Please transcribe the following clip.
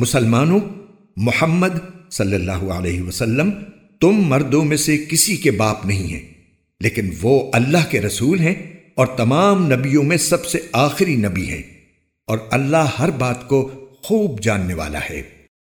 مسلمانوں، محمد صلی اللہ علیہ وسلم، تم مردوں میں سے کسی کے باپ نہیں ہیں، لیکن وہ اللہ کے رسول ہیں اور تمام نبیوں میں سب سے آخری نبی ہیں، اور اللہ ہر بات کو خوب جاننے والا ہے۔